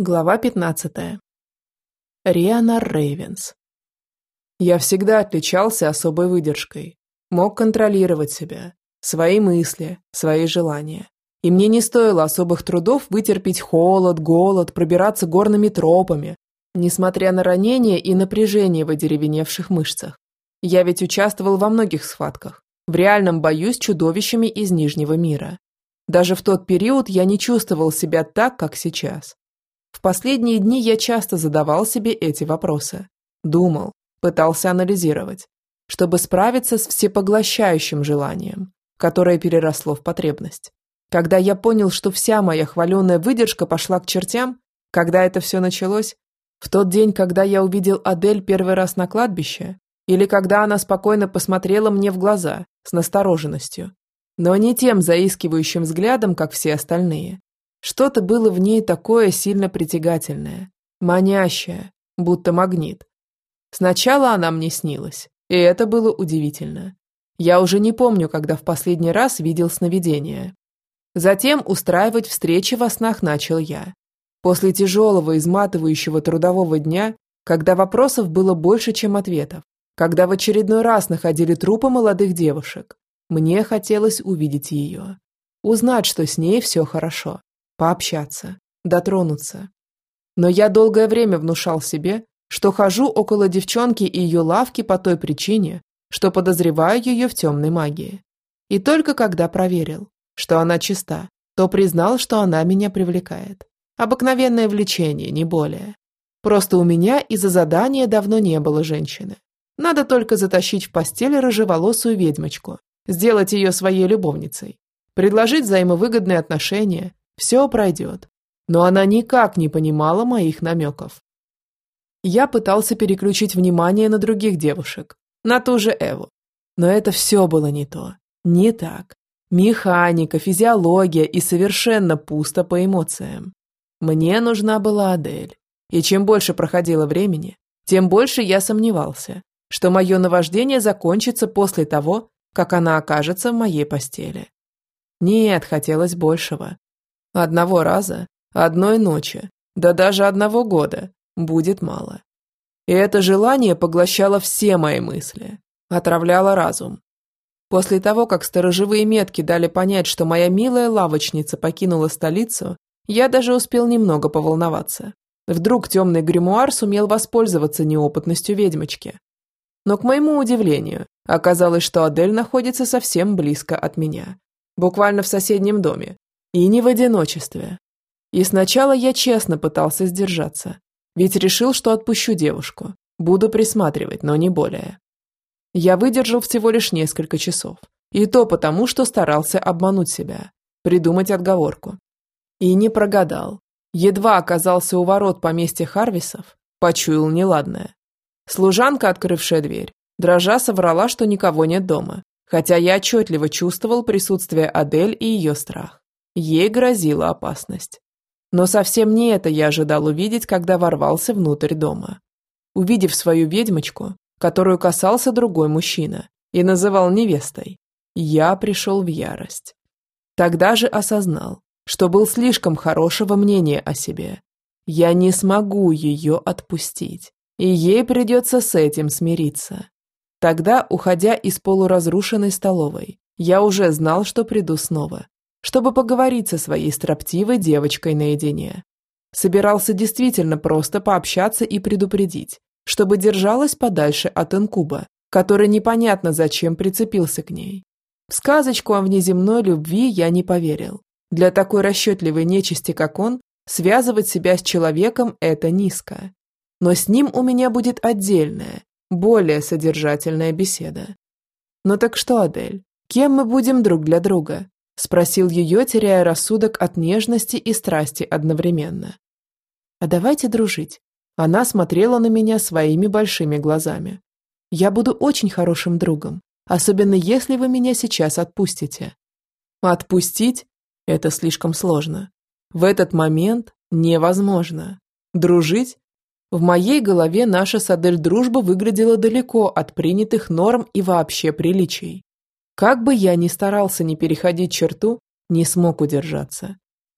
Глава 15. Риана Рейвенс. Я всегда отличался особой выдержкой. Мог контролировать себя, свои мысли, свои желания. И мне не стоило особых трудов вытерпеть холод, голод, пробираться горными тропами, несмотря на ранения и напряжение в одеревеневших мышцах. Я ведь участвовал во многих схватках, в реальном бою с чудовищами из Нижнего мира. Даже в тот период я не чувствовал себя так, как сейчас. В последние дни я часто задавал себе эти вопросы. Думал, пытался анализировать, чтобы справиться с всепоглощающим желанием, которое переросло в потребность. Когда я понял, что вся моя хваленая выдержка пошла к чертям, когда это все началось, в тот день, когда я увидел Адель первый раз на кладбище, или когда она спокойно посмотрела мне в глаза с настороженностью, но не тем заискивающим взглядом, как все остальные, что-то было в ней такое сильно притягательное, манящее, будто магнит. Сначала она мне снилась, и это было удивительно. Я уже не помню, когда в последний раз видел сновидение. Затем устраивать встречи во снах начал я. После тяжелого, изматывающего трудового дня, когда вопросов было больше, чем ответов, когда в очередной раз находили трупы молодых девушек, мне хотелось увидеть ее, узнать, что с ней все хорошо пообщаться, дотронуться. Но я долгое время внушал себе, что хожу около девчонки и ее лавки по той причине, что подозреваю ее в темной магии. И только когда проверил, что она чиста, то признал, что она меня привлекает. Обыкновенное влечение, не более. Просто у меня из-за задания давно не было женщины. Надо только затащить в постель рыжеволосую ведьмочку, сделать ее своей любовницей, предложить взаимовыгодные отношения все пройдет. Но она никак не понимала моих намеков. Я пытался переключить внимание на других девушек, на ту же Эву. Но это все было не то, не так. Механика, физиология и совершенно пусто по эмоциям. Мне нужна была Адель. И чем больше проходило времени, тем больше я сомневался, что мое наваждение закончится после того, как она окажется в моей постели. Нет, хотелось большего. Одного раза, одной ночи, да даже одного года будет мало. И это желание поглощало все мои мысли, отравляло разум. После того, как сторожевые метки дали понять, что моя милая лавочница покинула столицу, я даже успел немного поволноваться. Вдруг темный гримуар сумел воспользоваться неопытностью ведьмочки. Но, к моему удивлению, оказалось, что Адель находится совсем близко от меня. Буквально в соседнем доме, и не в одиночестве. И сначала я честно пытался сдержаться, ведь решил, что отпущу девушку, буду присматривать, но не более. Я выдержал всего лишь несколько часов, и то потому, что старался обмануть себя, придумать отговорку. И не прогадал. Едва оказался у ворот поместья Харвисов, почуял неладное. Служанка, открывшая дверь, дрожа соврала, что никого нет дома, хотя я отчетливо чувствовал присутствие Адель и ее страх. Ей грозила опасность. Но совсем не это я ожидал увидеть, когда ворвался внутрь дома. Увидев свою ведьмочку, которую касался другой мужчина и называл невестой, я пришел в ярость. Тогда же осознал, что был слишком хорошего мнения о себе. Я не смогу ее отпустить, и ей придется с этим смириться. Тогда, уходя из полуразрушенной столовой, я уже знал, что приду снова, чтобы поговорить со своей строптивой девочкой наедине. Собирался действительно просто пообщаться и предупредить, чтобы держалась подальше от инкуба, который непонятно зачем прицепился к ней. В сказочку о внеземной любви я не поверил. Для такой расчетливой нечисти, как он, связывать себя с человеком – это низко. Но с ним у меня будет отдельная, более содержательная беседа. Ну так что, Адель, кем мы будем друг для друга? Спросил ее, теряя рассудок от нежности и страсти одновременно. «А давайте дружить». Она смотрела на меня своими большими глазами. «Я буду очень хорошим другом, особенно если вы меня сейчас отпустите». «Отпустить? Это слишком сложно. В этот момент невозможно. Дружить? В моей голове наша с Адель дружба выглядела далеко от принятых норм и вообще приличий. Как бы я ни старался не переходить черту, не смог удержаться.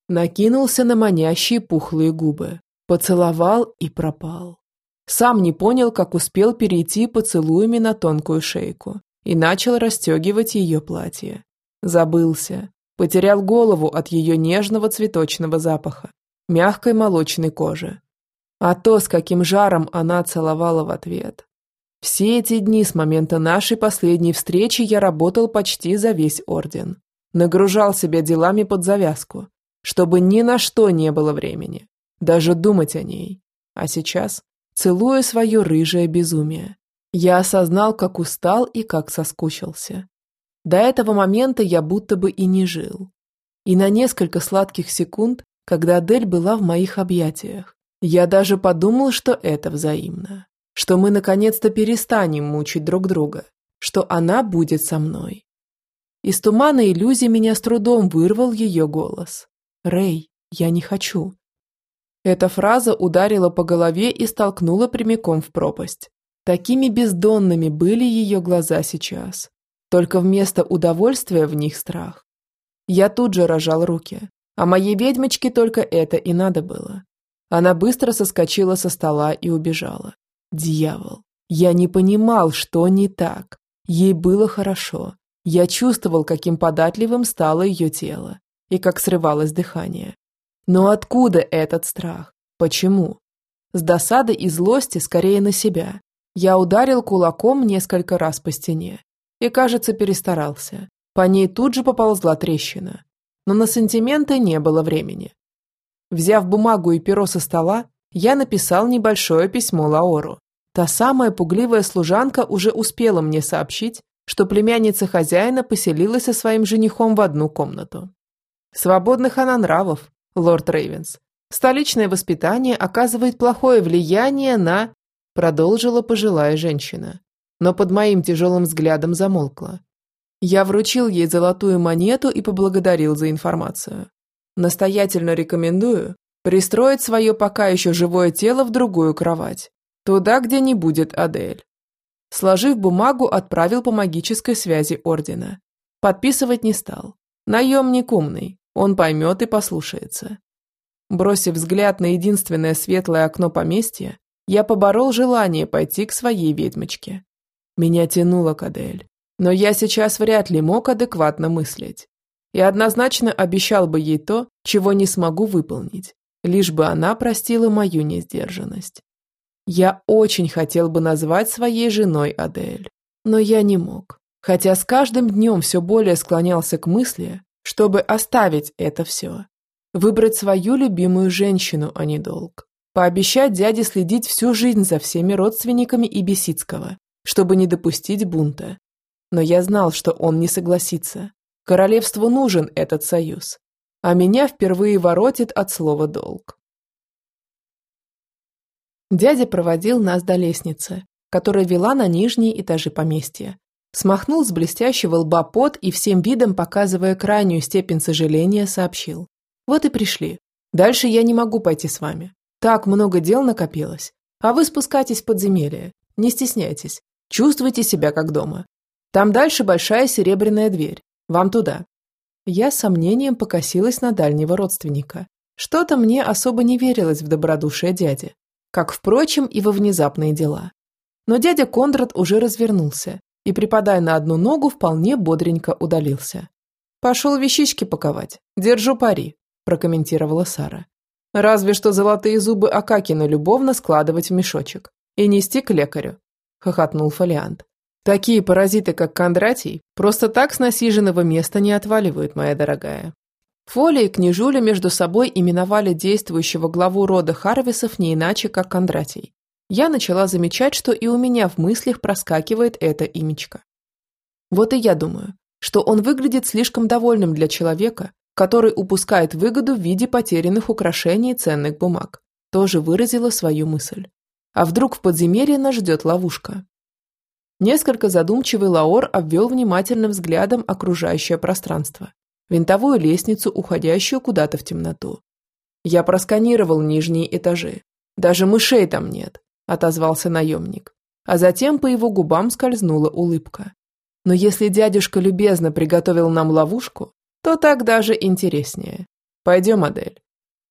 Накинулся на манящие пухлые губы, Поцеловал и пропал. Сам не понял, как успел перейти поцелуями на тонкую шейку и начал расстегивать ее платье. Забылся, потерял голову от ее нежного цветочного запаха, мягкой молочной кожи. А то, с каким жаром она целовала в ответ. Все эти дни с момента нашей последней встречи я работал почти за весь орден. Нагружал себя делами под завязку, чтобы ни на что не было времени, даже думать о ней. А сейчас, целуя свое рыжее безумие, я осознал, как устал и как соскучился. До этого момента я будто бы и не жил. И на несколько сладких секунд, когда Адель была в моих объятиях, я даже подумал, что это взаимно. Что мы наконец-то перестанем мучить друг друга. Что она будет со мной. Из тумана иллюзии меня с трудом вырвал ее голос. «Рэй, я не хочу». Эта фраза ударила по голове и столкнула прямиком в пропасть. Такими бездонными были ее глаза сейчас. Только вместо удовольствия в них страх. Я тут же рожал руки, а моей ведьмочке только это и надо было. Она быстро соскочила со стола и убежала. Дьявол. Я не понимал, что не так. Ей было хорошо. Я чувствовал, каким податливым стало ее тело и как срывалось дыхание. Но откуда этот страх? Почему? С досады и злости скорее на себя. Я ударил кулаком несколько раз по стене и, кажется, перестарался. По ней тут же поползла трещина. Но на сантименты не было времени. Взяв бумагу и перо со стола, я написал небольшое письмо Лаору. Та самая пугливая служанка уже успела мне сообщить, что племянница хозяина поселилась со своим женихом в одну комнату. Свободных она нравов, лорд Рейвенс. Столичное воспитание оказывает плохое влияние на... Продолжила пожилая женщина но под моим тяжелым взглядом замолкла. Я вручил ей золотую монету и поблагодарил за информацию. Настоятельно рекомендую пристроить свое пока еще живое тело в другую кровать, туда, где не будет Адель. Сложив бумагу, отправил по магической связи Ордена. Подписывать не стал. Наемник умный, он поймет и послушается. Бросив взгляд на единственное светлое окно поместья, я поборол желание пойти к своей ведьмочке. Меня тянуло к Адель. Но я сейчас вряд ли мог адекватно мыслить. И однозначно обещал бы ей то, чего не смогу выполнить, лишь бы она простила мою несдержанность. Я очень хотел бы назвать своей женой Адель, но я не мог, хотя с каждым днем все более склонялся к мысли, чтобы оставить это все. Выбрать свою любимую женщину, а не долг. Пообещать дяде следить всю жизнь за всеми родственниками и чтобы не допустить бунта. Но я знал, что он не согласится. Королевству нужен этот союз. А меня впервые воротит от слова «долг». Дядя проводил нас до лестницы, которая вела на нижние этажи поместья. Смахнул с блестящего лба пот и всем видом, показывая крайнюю степень сожаления, сообщил. «Вот и пришли. Дальше я не могу пойти с вами. Так много дел накопилось. А вы спускайтесь в подземелье. Не стесняйтесь. Чувствуйте себя как дома. Там дальше большая серебряная дверь. Вам туда». Я с сомнением покосилась на дальнего родственника. Что-то мне особо не верилось в добродушие дяди, как, впрочем, и во внезапные дела. Но дядя Кондрат уже развернулся и, припадая на одну ногу, вполне бодренько удалился. «Пошел вещички паковать. Держу пари», – прокомментировала Сара. «Разве что золотые зубы Акакина любовно складывать в мешочек и нести к лекарю. – хохотнул Фолиант. «Такие паразиты, как Кондратий, просто так с насиженного места не отваливают, моя дорогая». Фоли и Княжуля между собой именовали действующего главу рода Харвисов не иначе, как Кондратий. Я начала замечать, что и у меня в мыслях проскакивает это имечко. Вот и я думаю, что он выглядит слишком довольным для человека, который упускает выгоду в виде потерянных украшений и ценных бумаг. Тоже выразила свою мысль. А вдруг в подземелье нас ждет ловушка? Несколько задумчивый Лаор обвел внимательным взглядом окружающее пространство. Винтовую лестницу, уходящую куда-то в темноту. Я просканировал нижние этажи. Даже мышей там нет, отозвался наемник. А затем по его губам скользнула улыбка. Но если дядюшка любезно приготовил нам ловушку, то так даже интереснее. Пойдем, Адель.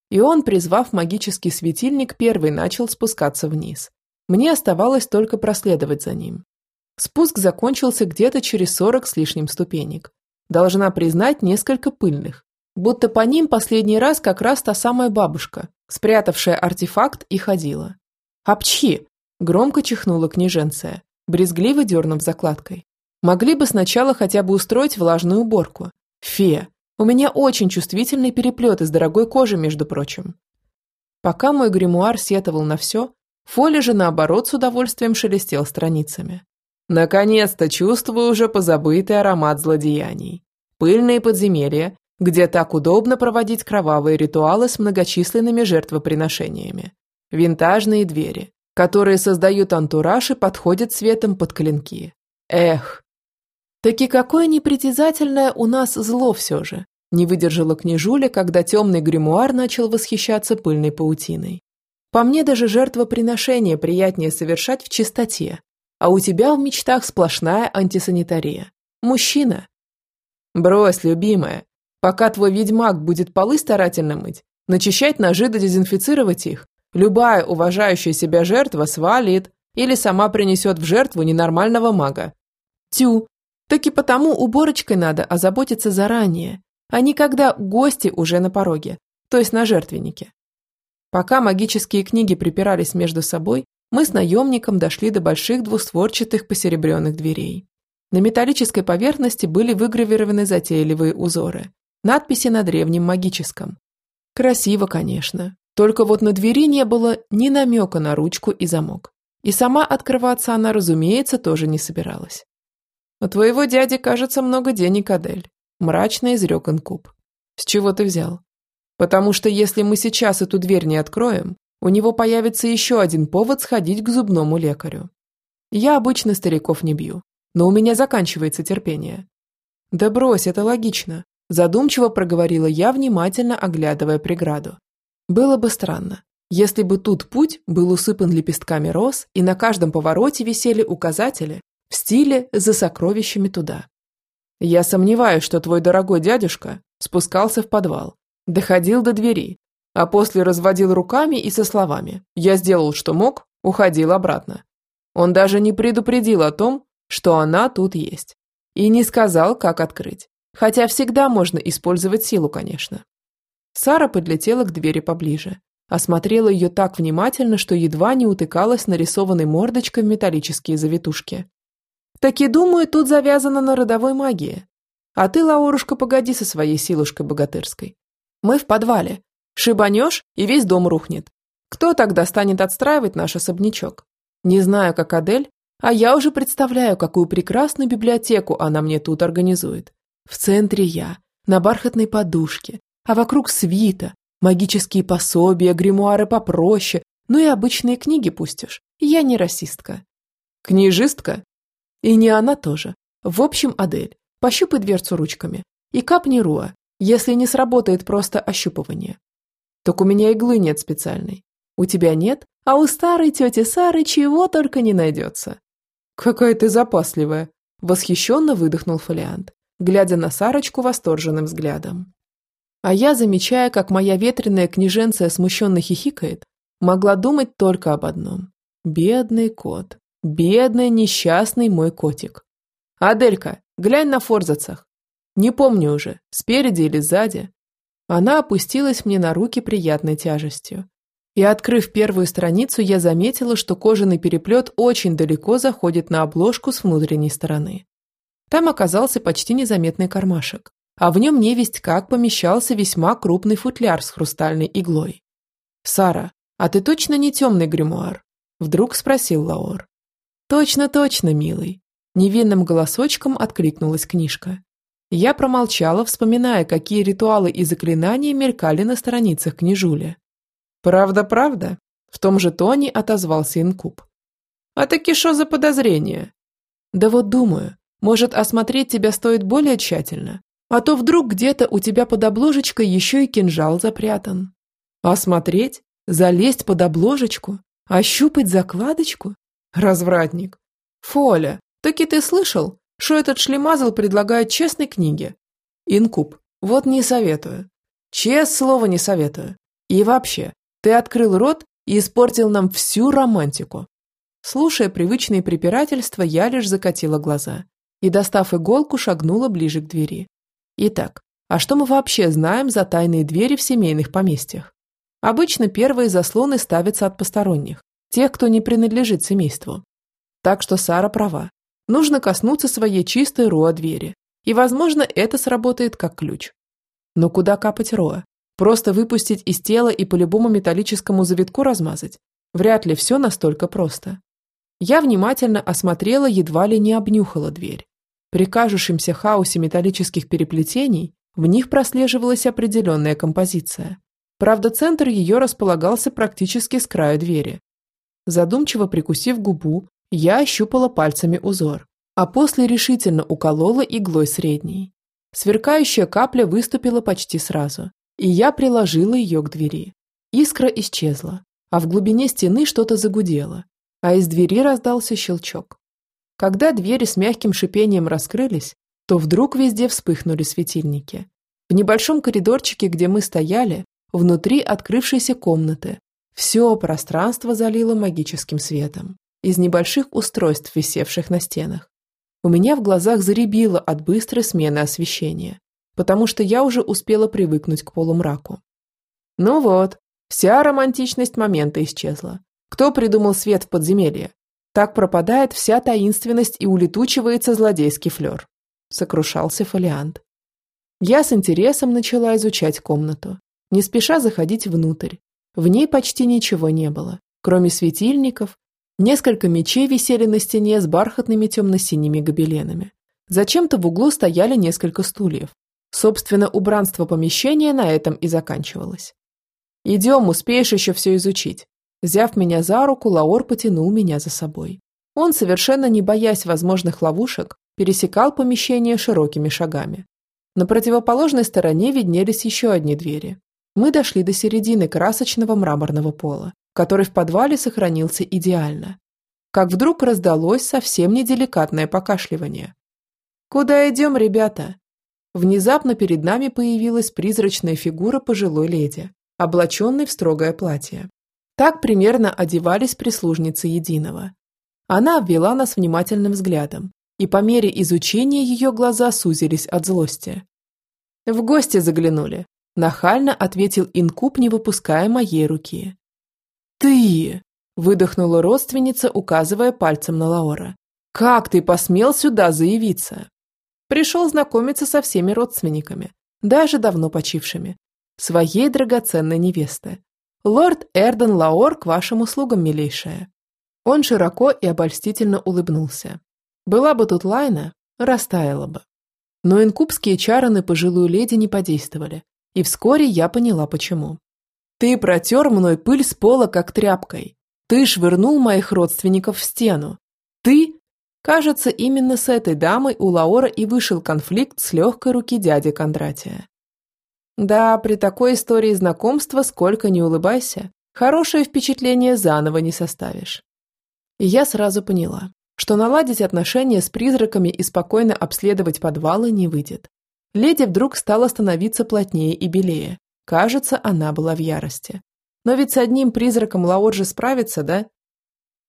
и он, призвав магический светильник, первый начал спускаться вниз. Мне оставалось только проследовать за ним. Спуск закончился где-то через сорок с лишним ступенек. Должна признать, несколько пыльных. Будто по ним последний раз как раз та самая бабушка, спрятавшая артефакт и ходила. «Апчхи!» – громко чихнула княженция, брезгливо дернув закладкой. «Могли бы сначала хотя бы устроить влажную уборку. Фея, у меня очень чувствительный переплет из дорогой кожи, между прочим». Пока мой гримуар сетовал на все, Фоли же, наоборот, с удовольствием шелестел страницами. Наконец-то чувствую уже позабытый аромат злодеяний. Пыльные подземелья, где так удобно проводить кровавые ритуалы с многочисленными жертвоприношениями. Винтажные двери, которые создают антураж и подходят цветом под клинки. Эх! Таки какое непритязательное у нас зло все же, не выдержала княжуля, когда темный гримуар начал восхищаться пыльной паутиной. По мне даже жертвоприношение приятнее совершать в чистоте, а у тебя в мечтах сплошная антисанитария. Мужчина. Брось, любимая. Пока твой ведьмак будет полы старательно мыть, начищать ножи да дезинфицировать их, любая уважающая себя жертва свалит или сама принесет в жертву ненормального мага. Тю. Так и потому уборочкой надо озаботиться заранее, а не когда гости уже на пороге, то есть на жертвеннике. Пока магические книги припирались между собой, мы с наемником дошли до больших двустворчатых посеребренных дверей. На металлической поверхности были выгравированы затейливые узоры. Надписи на древнем магическом. Красиво, конечно. Только вот на двери не было ни намека на ручку и замок. И сама открываться она, разумеется, тоже не собиралась. «У твоего дяди, кажется, много денег, Адель», – мрачно изрек Инкуб. «С чего ты взял?» «Потому что если мы сейчас эту дверь не откроем, у него появится еще один повод сходить к зубному лекарю. Я обычно стариков не бью, но у меня заканчивается терпение. Да брось, это логично, задумчиво проговорила я, внимательно оглядывая преграду. Было бы странно, если бы тут путь был усыпан лепестками роз и на каждом повороте висели указатели в стиле «за сокровищами туда». Я сомневаюсь, что твой дорогой дядюшка спускался в подвал, доходил до двери, а после разводил руками и со словами «Я сделал, что мог», уходил обратно. Он даже не предупредил о том, что она тут есть. И не сказал, как открыть. Хотя всегда можно использовать силу, конечно. Сара подлетела к двери поближе. Осмотрела ее так внимательно, что едва не утыкалась нарисованной мордочкой в металлические завитушки. «Таки, думаю, тут завязано на родовой магии. А ты, Лаурушка, погоди со своей силушкой богатырской. Мы в подвале, Шибанешь, и весь дом рухнет. Кто тогда станет отстраивать наш особнячок? Не знаю, как Адель, а я уже представляю, какую прекрасную библиотеку она мне тут организует. В центре я, на бархатной подушке, а вокруг свита, магические пособия, гримуары попроще, ну и обычные книги пустишь. Я не расистка. Книжистка? И не она тоже. В общем, Адель, пощупай дверцу ручками и капни руа, если не сработает просто ощупывание. Так у меня иглы нет специальной. У тебя нет, а у старой тети Сары чего только не найдется. Какая ты запасливая, восхищенно выдохнул фолиант, глядя на Сарочку восторженным взглядом. А я, замечая, как моя ветреная княженция смущенно хихикает, могла думать только об одном. Бедный кот. Бедный несчастный мой котик. Аделька, глянь на форзацах. Не помню уже, спереди или сзади, она опустилась мне на руки приятной тяжестью. И, открыв первую страницу, я заметила, что кожаный переплет очень далеко заходит на обложку с внутренней стороны. Там оказался почти незаметный кармашек, а в нем невесть как помещался весьма крупный футляр с хрустальной иглой. «Сара, а ты точно не темный гримуар?» – вдруг спросил Лаор. «Точно-точно, милый», – невинным голосочком откликнулась книжка. Я промолчала, вспоминая, какие ритуалы и заклинания мелькали на страницах книжули. «Правда, правда?» – в том же тоне отозвался инкуб. «А таки что за подозрение?» «Да вот думаю, может, осмотреть тебя стоит более тщательно, а то вдруг где-то у тебя под обложечкой еще и кинжал запрятан». «Осмотреть? Залезть под обложечку? Ощупать закладочку? Развратник!» «Фоля, таки ты слышал, что этот шлемазл предлагает честной книге. Инкуб, вот не советую. Честное слово не советую. И вообще, ты открыл рот и испортил нам всю романтику. Слушая привычные препирательства, я лишь закатила глаза и, достав иголку, шагнула ближе к двери. Итак, а что мы вообще знаем за тайные двери в семейных поместьях? Обычно первые заслоны ставятся от посторонних, тех, кто не принадлежит семейству. Так что Сара права. Нужно коснуться своей чистой Роа двери, и, возможно, это сработает как ключ. Но куда капать Роа? Просто выпустить из тела и по любому металлическому завитку размазать? Вряд ли все настолько просто. Я внимательно осмотрела, едва ли не обнюхала дверь. При кажущемся хаосе металлических переплетений в них прослеживалась определенная композиция. Правда, центр ее располагался практически с краю двери. Задумчиво прикусив губу, я ощупала пальцами узор, а после решительно уколола иглой средней. Сверкающая капля выступила почти сразу, и я приложила ее к двери. Искра исчезла, а в глубине стены что-то загудело, а из двери раздался щелчок. Когда двери с мягким шипением раскрылись, то вдруг везде вспыхнули светильники. В небольшом коридорчике, где мы стояли, внутри открывшейся комнаты, все пространство залило магическим светом из небольших устройств, висевших на стенах. У меня в глазах заребило от быстрой смены освещения, потому что я уже успела привыкнуть к полумраку. Ну вот, вся романтичность момента исчезла. Кто придумал свет в подземелье? Так пропадает вся таинственность и улетучивается злодейский флер. Сокрушался фолиант. Я с интересом начала изучать комнату, не спеша заходить внутрь. В ней почти ничего не было, кроме светильников. Несколько мечей висели на стене с бархатными темно-синими гобеленами. Зачем-то в углу стояли несколько стульев. Собственно, убранство помещения на этом и заканчивалось. «Идем, успеешь еще все изучить», Взяв меня за руку, Лаор потянул меня за собой. Он, совершенно не боясь возможных ловушек, пересекал помещение широкими шагами. На противоположной стороне виднелись еще одни двери. Мы дошли до середины красочного мраморного пола, который в подвале сохранился идеально. Как вдруг раздалось совсем неделикатное покашливание. «Куда идем, ребята?» Внезапно перед нами появилась призрачная фигура пожилой леди, облаченной в строгое платье. Так примерно одевались прислужницы Единого. Она обвела нас внимательным взглядом, и по мере изучения ее глаза сузились от злости. «В гости заглянули», – нахально ответил инкуб, не выпуская моей руки. «Ты!» – выдохнула родственница, указывая пальцем на Лаора. «Как ты посмел сюда заявиться?» Пришел знакомиться со всеми родственниками, даже давно почившими, своей драгоценной невесты, «Лорд Эрден Лаор к вашим услугам, милейшая». Он широко и обольстительно улыбнулся. Была бы тут Лайна, растаяла бы. Но инкубские чары на пожилую леди не подействовали, и вскоре я поняла, почему. «Ты протер мной пыль с пола, как тряпкой. Ты швырнул моих родственников в стену. Ты...» Кажется, именно с этой дамой у Лаора и вышел конфликт с легкой руки дяди Кондратия. Да, при такой истории знакомства, сколько ни улыбайся, хорошее впечатление заново не составишь. И я сразу поняла, что наладить отношения с призраками и спокойно обследовать подвалы не выйдет. Леди вдруг стала становиться плотнее и белее. Кажется, она была в ярости. Но ведь с одним призраком Лаоджи справится, да?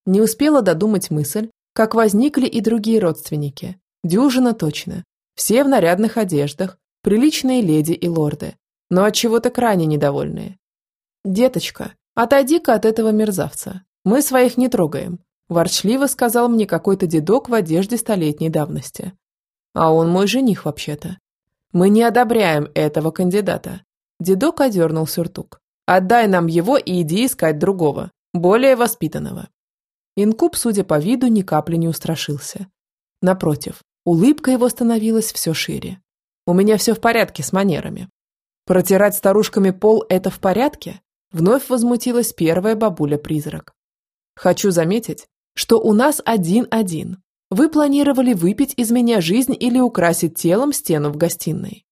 Не успела додумать мысль, как возникли и другие родственники. Дюжина точно. Все в нарядных одеждах, приличные леди и лорды но от чего-то крайне недовольные. «Деточка, отойди-ка от этого мерзавца. Мы своих не трогаем», – ворчливо сказал мне какой-то дедок в одежде столетней давности. «А он мой жених вообще-то. Мы не одобряем этого кандидата». Дедок одернул сюртук. «Отдай нам его и иди искать другого, более воспитанного». Инкуб, судя по виду, ни капли не устрашился. Напротив, улыбка его становилась все шире. «У меня все в порядке с манерами. Протирать старушками пол – это в порядке? Вновь возмутилась первая бабуля-призрак. Хочу заметить, что у нас один-один. Вы планировали выпить из меня жизнь или украсить телом стену в гостиной.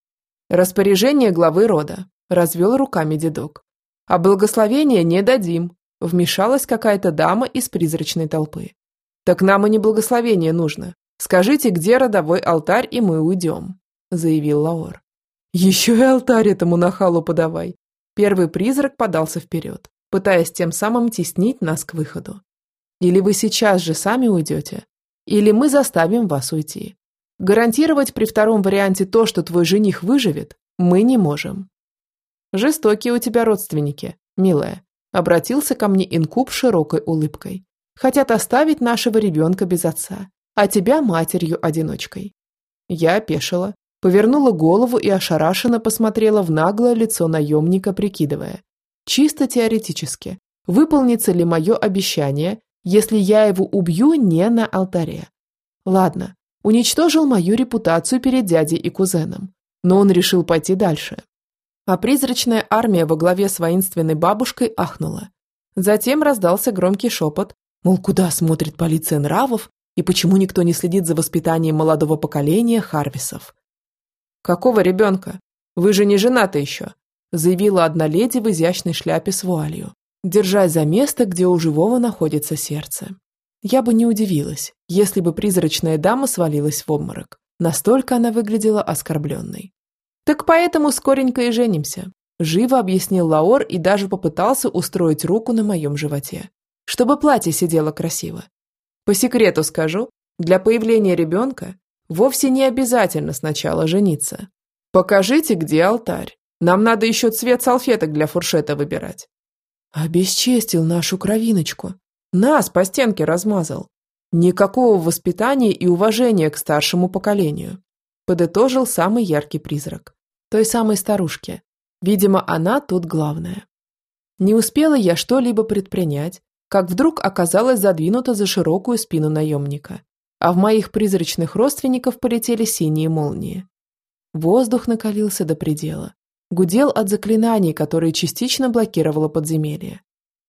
Распоряжение главы рода, развел руками дедок. А благословения не дадим, вмешалась какая-то дама из призрачной толпы. Так нам и не благословение нужно. Скажите, где родовой алтарь, и мы уйдем, заявил Лаор. Еще и алтарь этому нахалу подавай. Первый призрак подался вперед, пытаясь тем самым теснить нас к выходу. Или вы сейчас же сами уйдете, или мы заставим вас уйти. Гарантировать при втором варианте то, что твой жених выживет, мы не можем. Жестокие у тебя родственники, милая, обратился ко мне инкуб широкой улыбкой. Хотят оставить нашего ребенка без отца, а тебя матерью-одиночкой. Я опешила, повернула голову и ошарашенно посмотрела в наглое лицо наемника, прикидывая. Чисто теоретически, выполнится ли мое обещание, если я его убью не на алтаре. Ладно, уничтожил мою репутацию перед дядей и кузеном, но он решил пойти дальше. А призрачная армия во главе с воинственной бабушкой ахнула. Затем раздался громкий шепот, мол, куда смотрит полиция нравов и почему никто не следит за воспитанием молодого поколения Харвисов. «Какого ребенка? Вы же не женаты еще», заявила одна леди в изящной шляпе с вуалью, держась за место, где у живого находится сердце. Я бы не удивилась, если бы призрачная дама свалилась в обморок. Настолько она выглядела оскорбленной. «Так поэтому скоренько и женимся», – живо объяснил Лаор и даже попытался устроить руку на моем животе, чтобы платье сидело красиво. По секрету скажу, для появления ребенка вовсе не обязательно сначала жениться. Покажите, где алтарь. Нам надо еще цвет салфеток для фуршета выбирать. Обесчестил нашу кровиночку, нас по стенке размазал. Никакого воспитания и уважения к старшему поколению. Подытожил самый яркий призрак. Той самой старушки. Видимо, она тут главная. Не успела я что-либо предпринять, как вдруг оказалась задвинута за широкую спину наемника, а в моих призрачных родственников полетели синие молнии. Воздух накалился до предела, гудел от заклинаний, которые частично блокировало подземелье.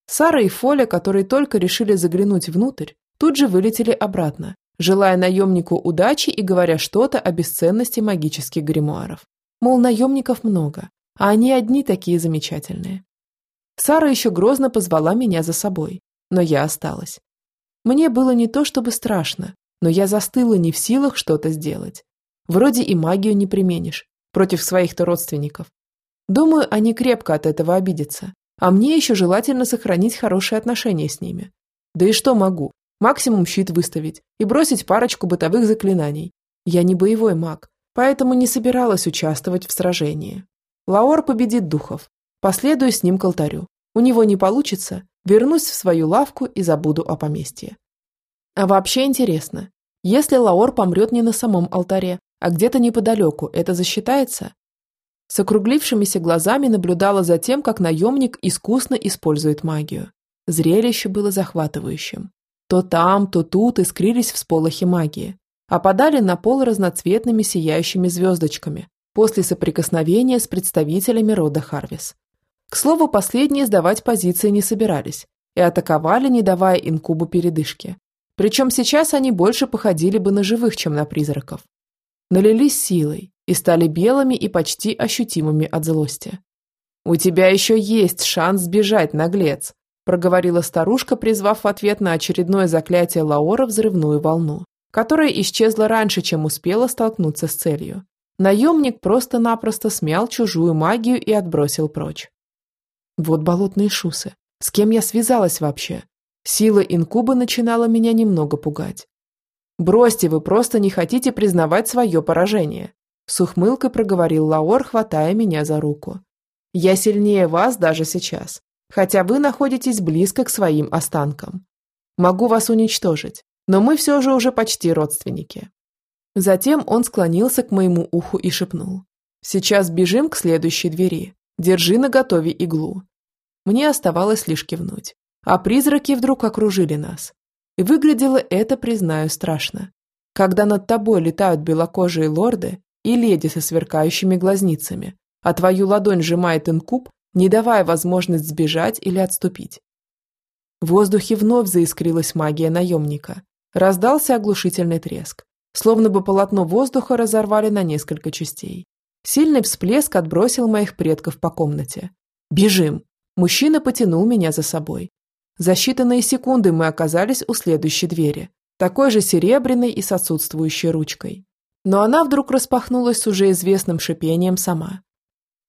Сара и Фоля, которые только решили заглянуть внутрь, тут же вылетели обратно, желая наемнику удачи и говоря что-то о бесценности магических гримуаров. Мол, наемников много, а они одни такие замечательные. Сара еще грозно позвала меня за собой, но я осталась. Мне было не то чтобы страшно, но я застыла не в силах что-то сделать. Вроде и магию не применишь, против своих-то родственников. Думаю, они крепко от этого обидятся, а мне еще желательно сохранить хорошие отношения с ними. Да и что могу? Максимум щит выставить и бросить парочку бытовых заклинаний. Я не боевой маг, поэтому не собиралась участвовать в сражении. Лаор победит духов. Последую с ним к алтарю. У него не получится, вернусь в свою лавку и забуду о поместье. А вообще интересно, если Лаор помрет не на самом алтаре, а где-то неподалеку, это засчитается? С округлившимися глазами наблюдала за тем, как наемник искусно использует магию. Зрелище было захватывающим. То там, то тут искрились всполохи магии, опадали на пол разноцветными сияющими звездочками после соприкосновения с представителями рода Харвис. К слову, последние сдавать позиции не собирались и атаковали, не давая инкубу передышки. Причем сейчас они больше походили бы на живых, чем на призраков. Налились силой, и стали белыми и почти ощутимыми от злости. «У тебя еще есть шанс сбежать, наглец», проговорила старушка, призвав в ответ на очередное заклятие Лаора взрывную волну, которая исчезла раньше, чем успела столкнуться с целью. Наемник просто-напросто смял чужую магию и отбросил прочь. Вот болотные шусы. С кем я связалась вообще? Сила инкуба начинала меня немного пугать. Бросьте, вы просто не хотите признавать свое поражение. С ухмылкой проговорил Лаор, хватая меня за руку. «Я сильнее вас даже сейчас, хотя вы находитесь близко к своим останкам. Могу вас уничтожить, но мы все же уже почти родственники». Затем он склонился к моему уху и шепнул. «Сейчас бежим к следующей двери. Держи наготове иглу». Мне оставалось лишь кивнуть. А призраки вдруг окружили нас. И выглядело это, признаю, страшно. Когда над тобой летают белокожие лорды, и леди со сверкающими глазницами, а твою ладонь сжимает инкуб, не давая возможность сбежать или отступить. В воздухе вновь заискрилась магия наемника. Раздался оглушительный треск, словно бы полотно воздуха разорвали на несколько частей. Сильный всплеск отбросил моих предков по комнате. «Бежим!» Мужчина потянул меня за собой. За считанные секунды мы оказались у следующей двери, такой же серебряной и с отсутствующей ручкой но она вдруг распахнулась с уже известным шипением сама.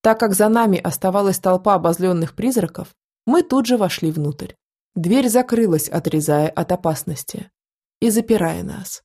Так как за нами оставалась толпа обозленных призраков, мы тут же вошли внутрь. Дверь закрылась, отрезая от опасности и запирая нас.